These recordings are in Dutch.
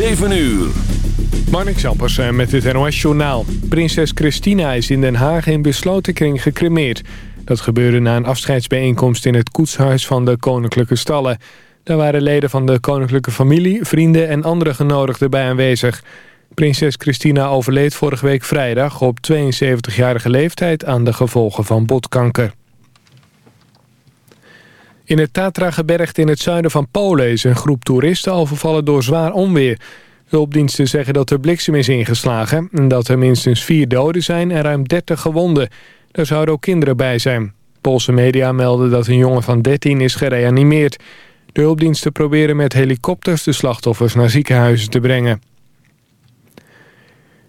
7 uur. Marnik Sampers eh, met het NOS-journaal. Prinses Christina is in Den Haag in besloten kring gecremeerd. Dat gebeurde na een afscheidsbijeenkomst in het koetshuis van de Koninklijke Stallen. Daar waren leden van de koninklijke familie, vrienden en andere genodigden bij aanwezig. Prinses Christina overleed vorige week vrijdag op 72-jarige leeftijd aan de gevolgen van botkanker. In het Tatra-gebergte in het zuiden van Polen is een groep toeristen overvallen door zwaar onweer. Hulpdiensten zeggen dat er bliksem is ingeslagen... en dat er minstens vier doden zijn en ruim 30 gewonden. Daar zouden ook kinderen bij zijn. Poolse media melden dat een jongen van 13 is gereanimeerd. De hulpdiensten proberen met helikopters de slachtoffers naar ziekenhuizen te brengen.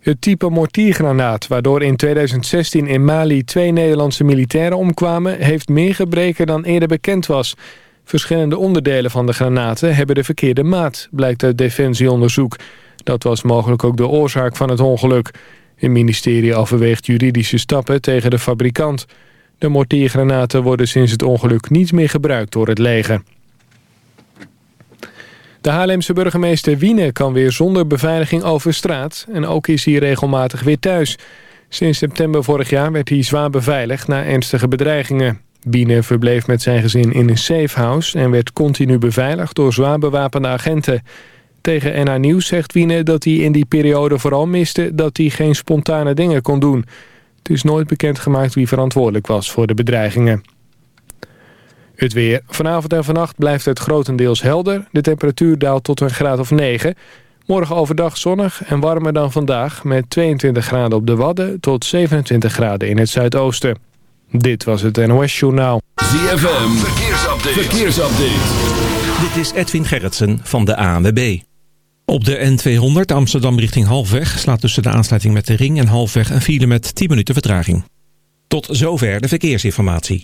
Het type mortiergranaat waardoor in 2016 in Mali twee Nederlandse militairen omkwamen... heeft meer gebreken dan eerder bekend was. Verschillende onderdelen van de granaten hebben de verkeerde maat, blijkt uit defensieonderzoek. Dat was mogelijk ook de oorzaak van het ongeluk. Het ministerie overweegt juridische stappen tegen de fabrikant. De mortiergranaten worden sinds het ongeluk niet meer gebruikt door het leger. De Haarlemse burgemeester Wiene kan weer zonder beveiliging over straat... en ook is hij regelmatig weer thuis. Sinds september vorig jaar werd hij zwaar beveiligd na ernstige bedreigingen. Wiene verbleef met zijn gezin in een safehouse... en werd continu beveiligd door zwaar bewapende agenten. Tegen NA Nieuws zegt Wiene dat hij in die periode vooral miste... dat hij geen spontane dingen kon doen. Het is nooit bekendgemaakt wie verantwoordelijk was voor de bedreigingen. Het weer. Vanavond en vannacht blijft het grotendeels helder. De temperatuur daalt tot een graad of 9. Morgen overdag zonnig en warmer dan vandaag... met 22 graden op de Wadden tot 27 graden in het Zuidoosten. Dit was het NOS Journaal. ZFM. Verkeersupdate. Verkeersupdate. Dit is Edwin Gerritsen van de ANWB. Op de N200 Amsterdam richting Halfweg... slaat tussen de aansluiting met de Ring en Halfweg... een file met 10 minuten vertraging. Tot zover de verkeersinformatie.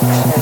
action.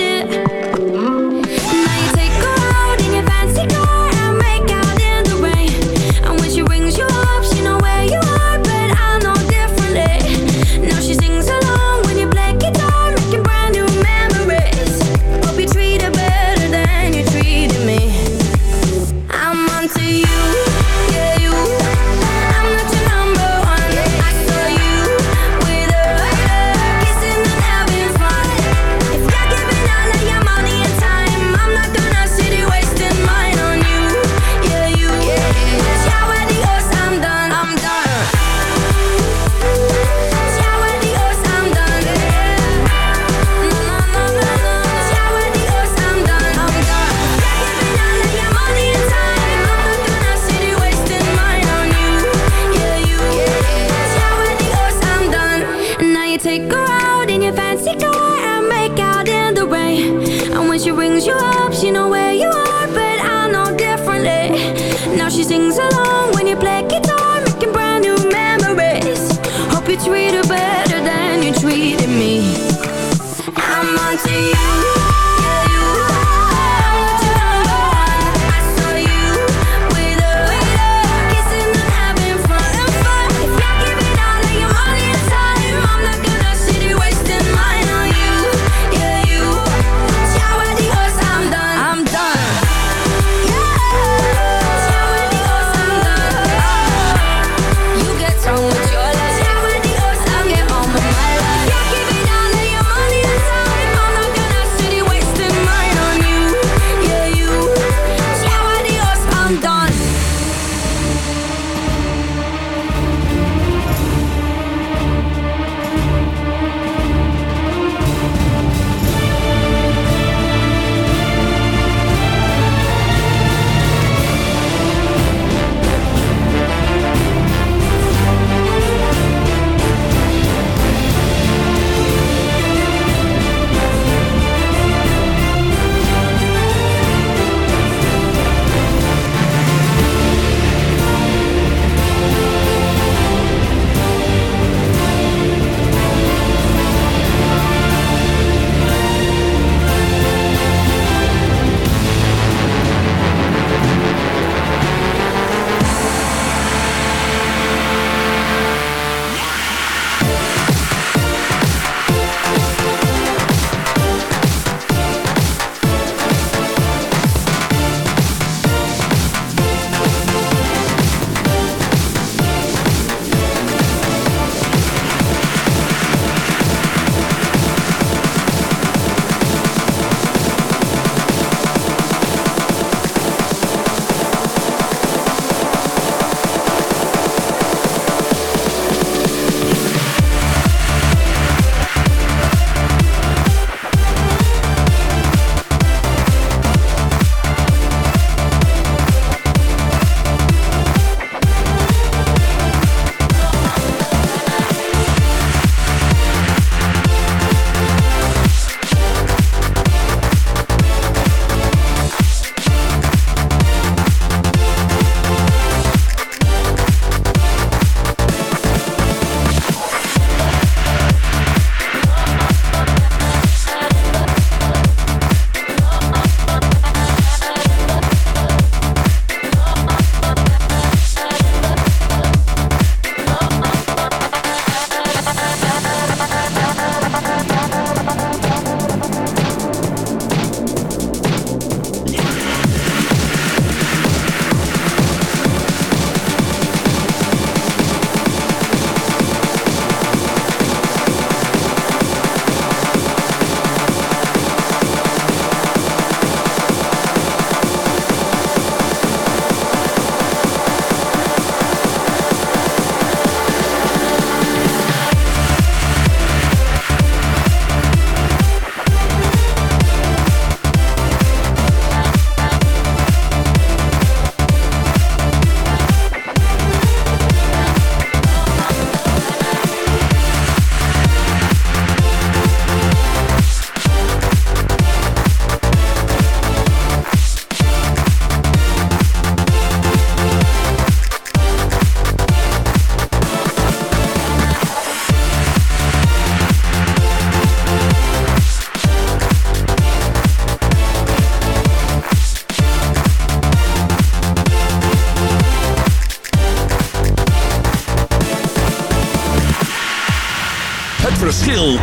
to you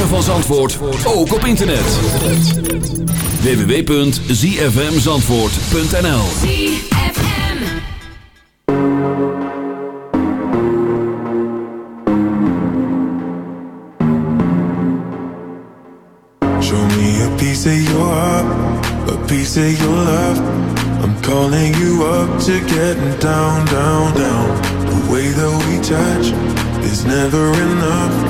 ritme van Zandvoort ook op internet. www.zfmzandvoort.nl Show me a piece of your heart, a piece of your love. I'm calling you up to get down, down, down. The way that we touch is never enough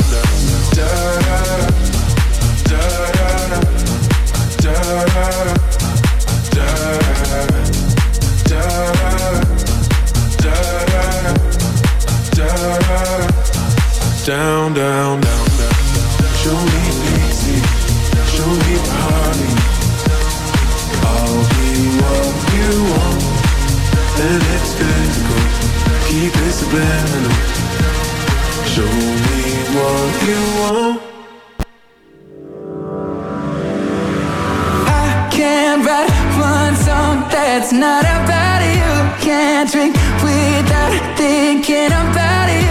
down, down, down, down. Show me easy, show me party. I'll be what you want, and it's physical. Keep it subliminal. Show me what you want. I can't write one song that's not about you. Can't drink without thinking about you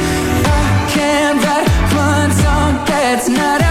not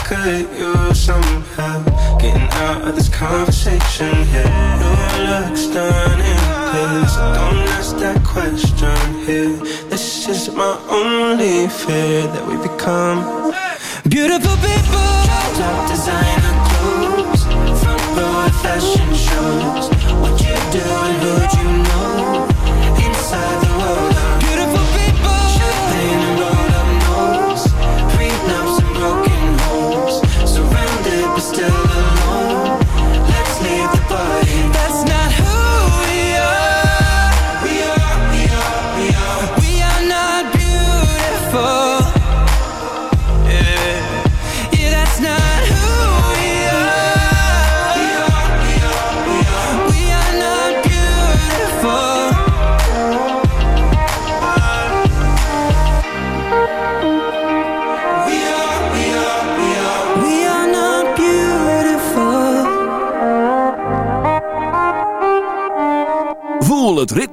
could let you somehow. Getting out of this conversation here. New looks stunning, in Don't ask that question here. This is my only fear that we become beautiful people. Top designer clothes, front row fashion shows. What you do and who you know?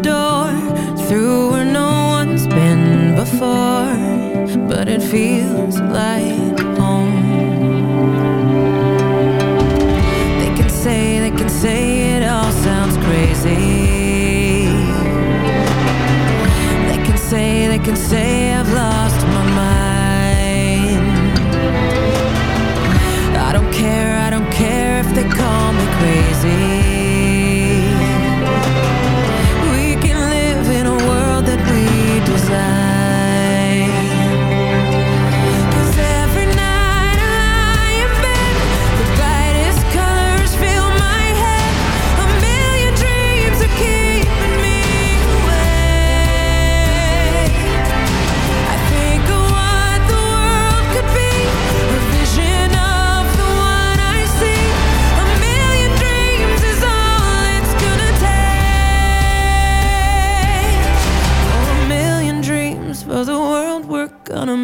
door through where no one's been before but it feels like home they can say they can say it all sounds crazy they can say they can say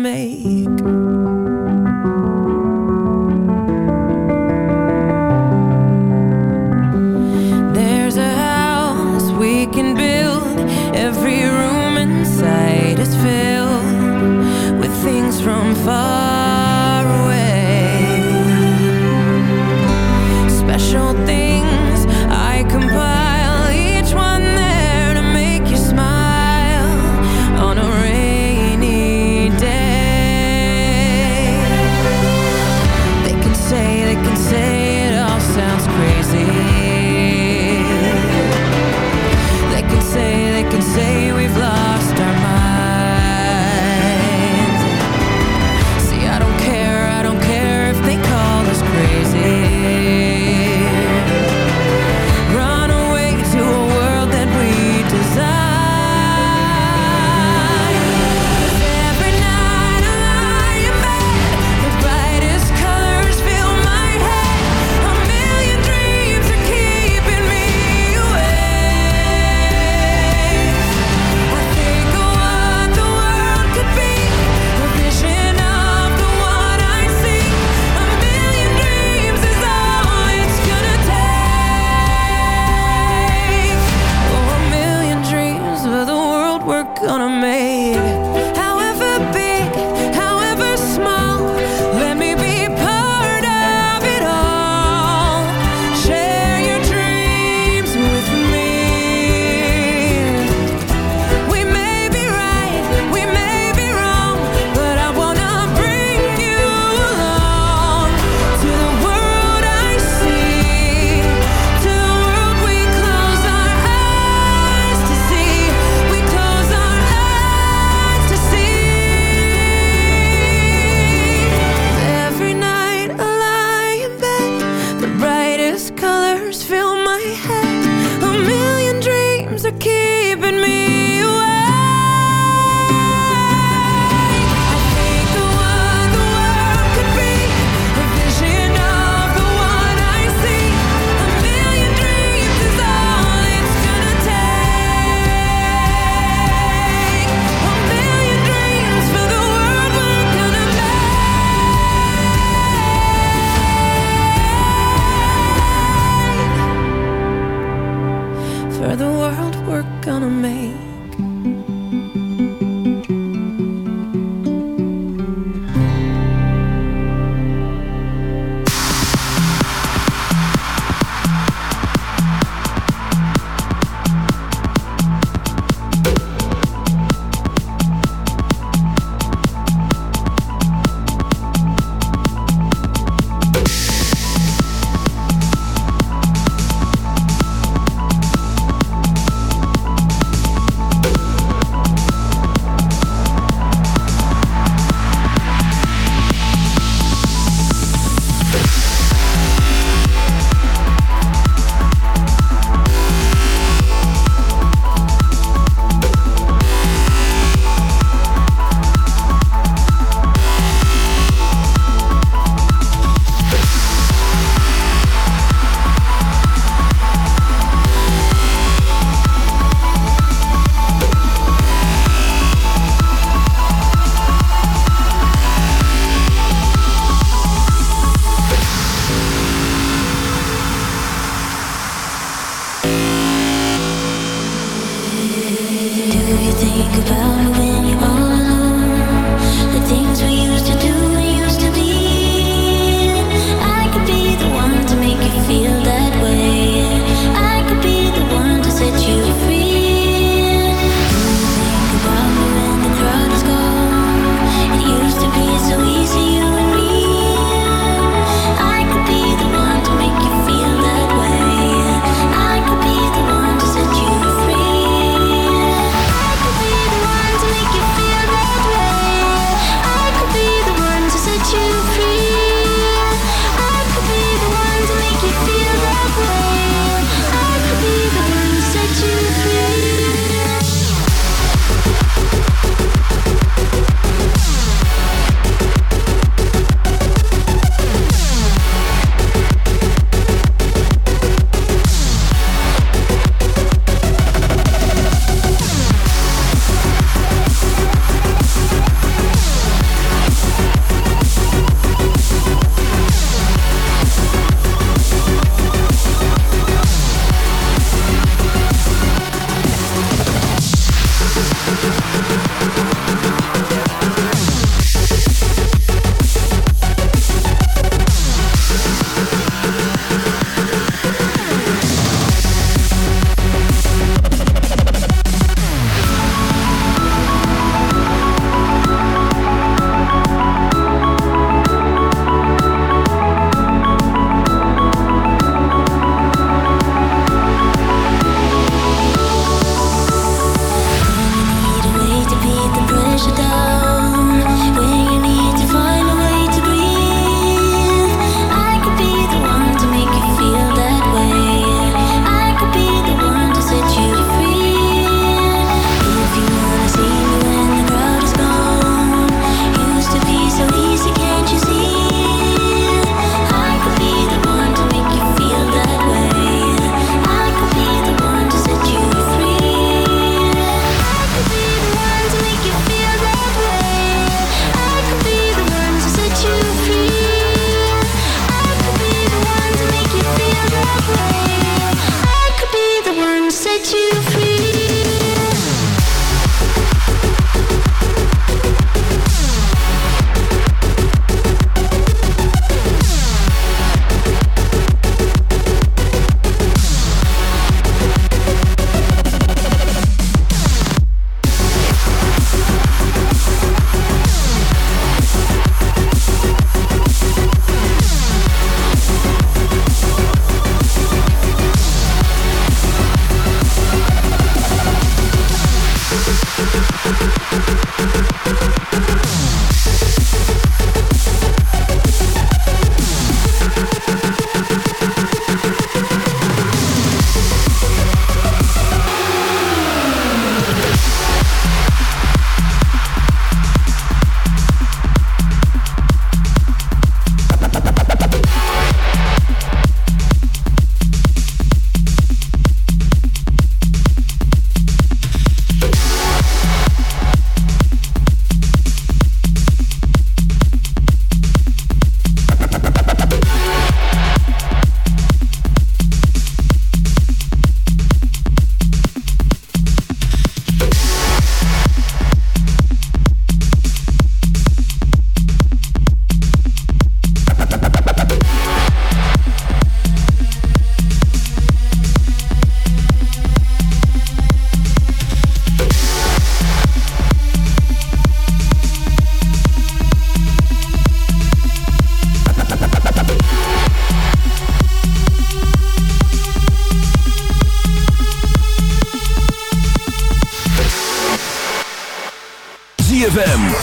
make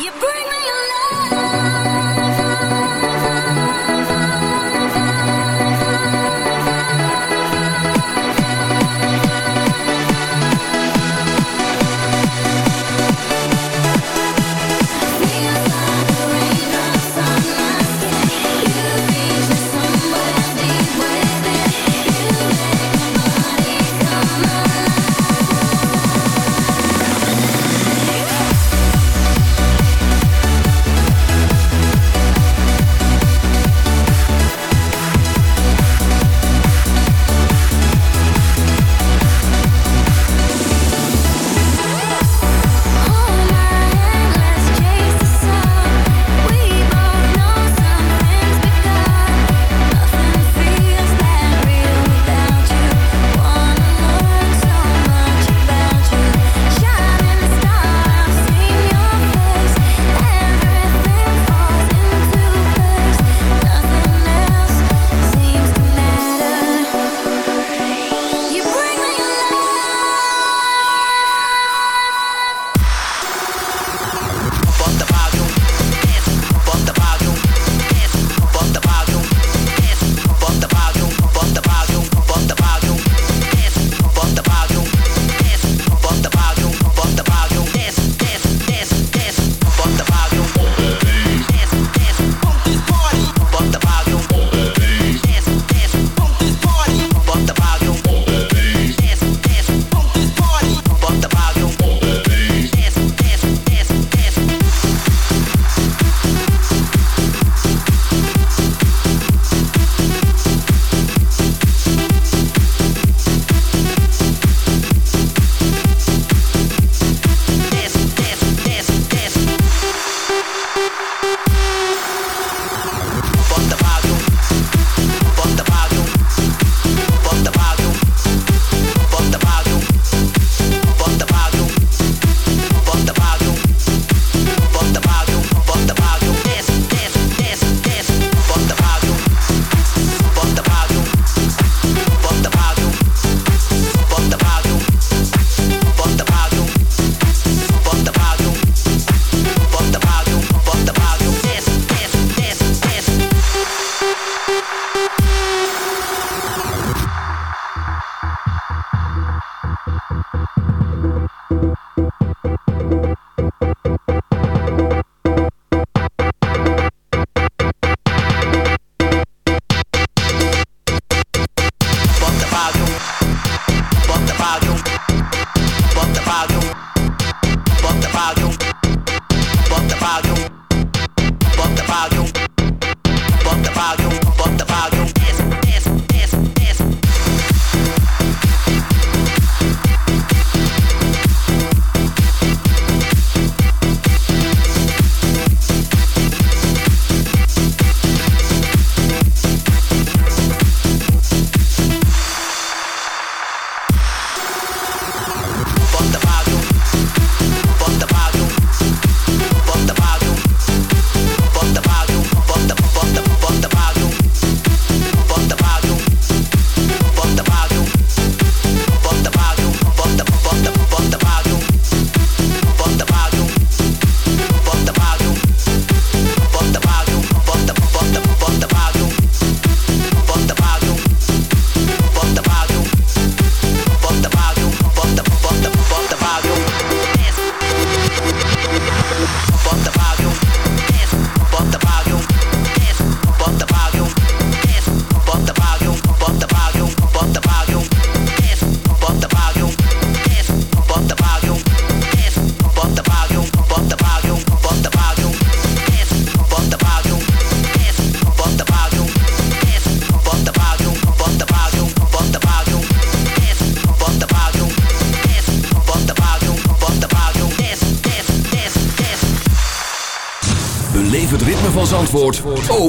You bring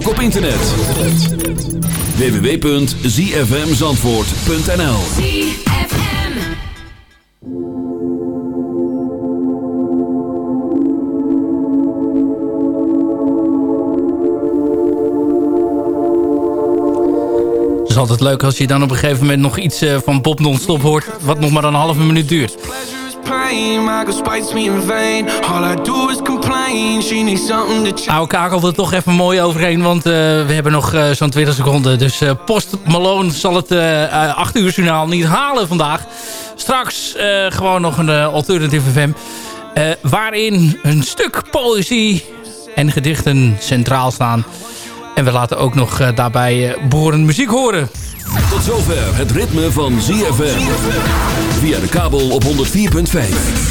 ook op internet. www.zfmzandvoort.nl is altijd leuk als je dan op een gegeven moment nog iets eh, van Bob non-stop hoort... wat nog maar dan een halve minuut duurt. Nou, kakelde er toch even mooi overheen, want eh, we hebben nog eh, zo'n 20 seconden. Dus eh, Post Malone zal het 8 uur journaal niet halen vandaag. Straks gewoon nog een alternative FM. waarin een stuk poëzie en gedichten centraal staan. En we laten ook nog daarbij boeren muziek horen. Tot zover het ritme van ZFM. Via de kabel op 104.5.